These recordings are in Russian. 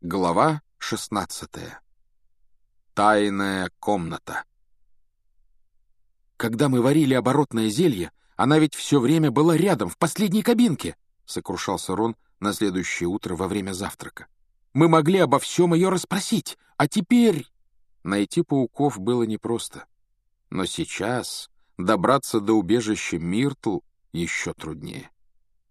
Глава 16. Тайная комната. «Когда мы варили оборотное зелье, она ведь все время была рядом, в последней кабинке!» — сокрушался Рон на следующее утро во время завтрака. «Мы могли обо всем ее расспросить, а теперь...» Найти пауков было непросто. Но сейчас добраться до убежища Миртл еще труднее.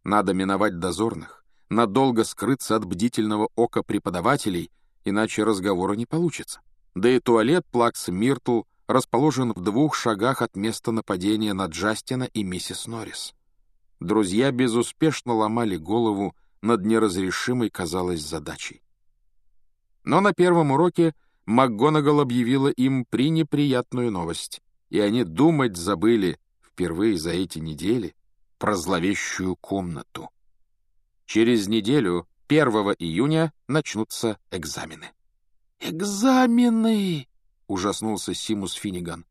Надо миновать дозорных надолго скрыться от бдительного ока преподавателей, иначе разговора не получится. Да и туалет Плакс Миртл расположен в двух шагах от места нападения на Джастина и миссис Норрис. Друзья безуспешно ломали голову над неразрешимой, казалось, задачей. Но на первом уроке МакГонагал объявила им пренеприятную новость, и они думать забыли впервые за эти недели про зловещую комнату. Через неделю, 1 июня, начнутся экзамены. «Экзамены!» — ужаснулся Симус Финниган.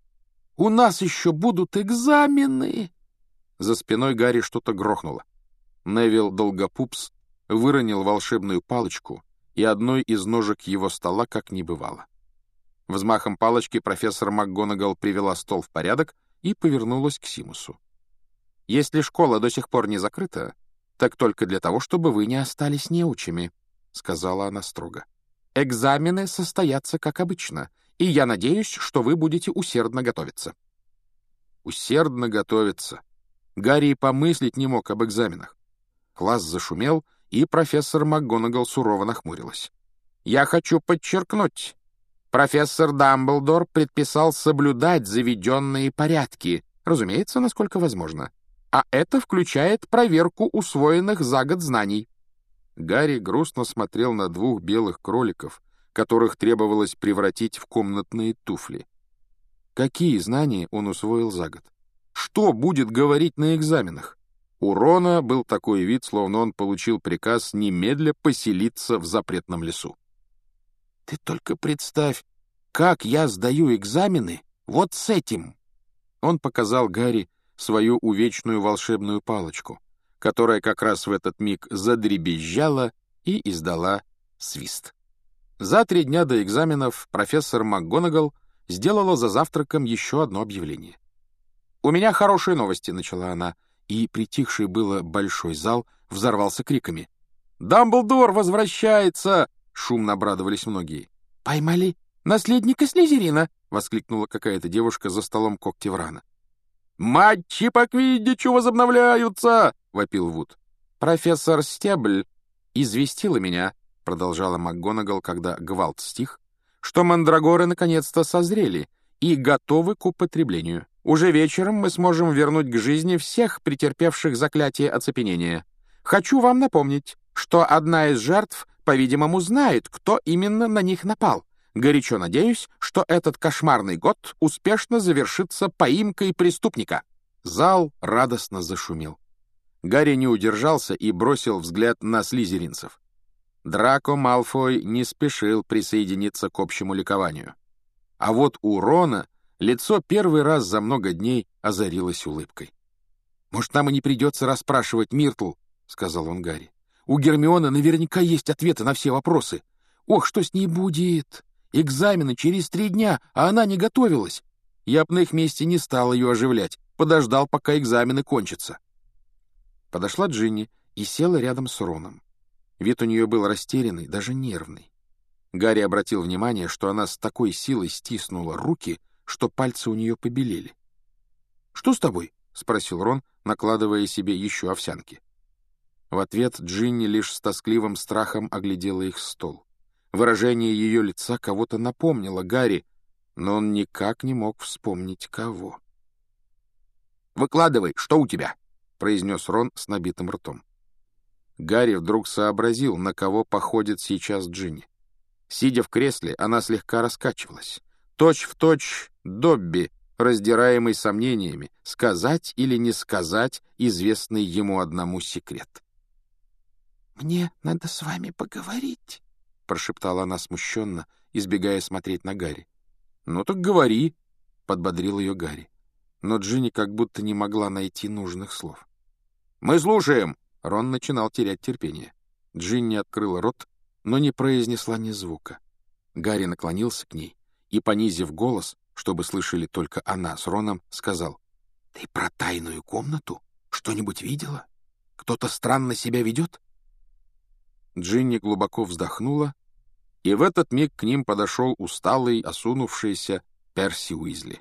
«У нас еще будут экзамены!» За спиной Гарри что-то грохнуло. Невил Долгопупс выронил волшебную палочку, и одной из ножек его стола как не бывало. Взмахом палочки профессор МакГонагал привела стол в порядок и повернулась к Симусу. «Если школа до сих пор не закрыта, так только для того, чтобы вы не остались неучими», — сказала она строго. «Экзамены состоятся как обычно, и я надеюсь, что вы будете усердно готовиться». Усердно готовиться. Гарри помыслить не мог об экзаменах. Класс зашумел, и профессор МакГонагал сурово нахмурилась. «Я хочу подчеркнуть, профессор Дамблдор предписал соблюдать заведенные порядки, разумеется, насколько возможно а это включает проверку усвоенных за год знаний». Гарри грустно смотрел на двух белых кроликов, которых требовалось превратить в комнатные туфли. Какие знания он усвоил за год? Что будет говорить на экзаменах? У Рона был такой вид, словно он получил приказ немедля поселиться в запретном лесу. «Ты только представь, как я сдаю экзамены вот с этим!» Он показал Гарри свою увечную волшебную палочку, которая как раз в этот миг задребезжала и издала свист. За три дня до экзаменов профессор МакГонагал сделала за завтраком еще одно объявление. «У меня хорошие новости», — начала она, и притихший было большой зал взорвался криками. «Дамблдор возвращается!» — шумно обрадовались многие. «Поймали наследника Слизерина!» — воскликнула какая-то девушка за столом Когтеврана. «Матчи по квиддичу возобновляются!» — вопил Вуд. «Профессор Стебль известила меня», — продолжала МакГонагал, когда гвалт стих, «что мандрагоры наконец-то созрели и готовы к употреблению. Уже вечером мы сможем вернуть к жизни всех претерпевших заклятие оцепенения. Хочу вам напомнить, что одна из жертв, по-видимому, знает, кто именно на них напал, Горячо надеюсь, что этот кошмарный год успешно завершится поимкой преступника». Зал радостно зашумел. Гарри не удержался и бросил взгляд на слизеринцев. Драко Малфой не спешил присоединиться к общему ликованию. А вот у Рона лицо первый раз за много дней озарилось улыбкой. «Может, нам и не придется расспрашивать Миртл», — сказал он Гарри. «У Гермиона наверняка есть ответы на все вопросы. Ох, что с ней будет!» Экзамены через три дня, а она не готовилась. Я б на их месте не стал ее оживлять, подождал, пока экзамены кончатся. Подошла Джинни и села рядом с Роном. Вид у нее был растерянный, даже нервный. Гарри обратил внимание, что она с такой силой стиснула руки, что пальцы у нее побелели. «Что с тобой?» — спросил Рон, накладывая себе еще овсянки. В ответ Джинни лишь с тоскливым страхом оглядела их стол. Выражение ее лица кого-то напомнило Гарри, но он никак не мог вспомнить кого. «Выкладывай, что у тебя?» — произнес Рон с набитым ртом. Гарри вдруг сообразил, на кого походит сейчас Джинни. Сидя в кресле, она слегка раскачивалась. Точь в точь Добби, раздираемый сомнениями, сказать или не сказать известный ему одному секрет. «Мне надо с вами поговорить», —— прошептала она смущенно, избегая смотреть на Гарри. «Ну так говори», — подбодрил ее Гарри. Но Джинни как будто не могла найти нужных слов. «Мы слушаем!» — Рон начинал терять терпение. Джинни открыла рот, но не произнесла ни звука. Гарри наклонился к ней и, понизив голос, чтобы слышали только она с Роном, сказал, «Ты про тайную комнату что-нибудь видела? Кто-то странно себя ведет?» Джинни глубоко вздохнула, и в этот миг к ним подошел усталый, осунувшийся Перси Уизли.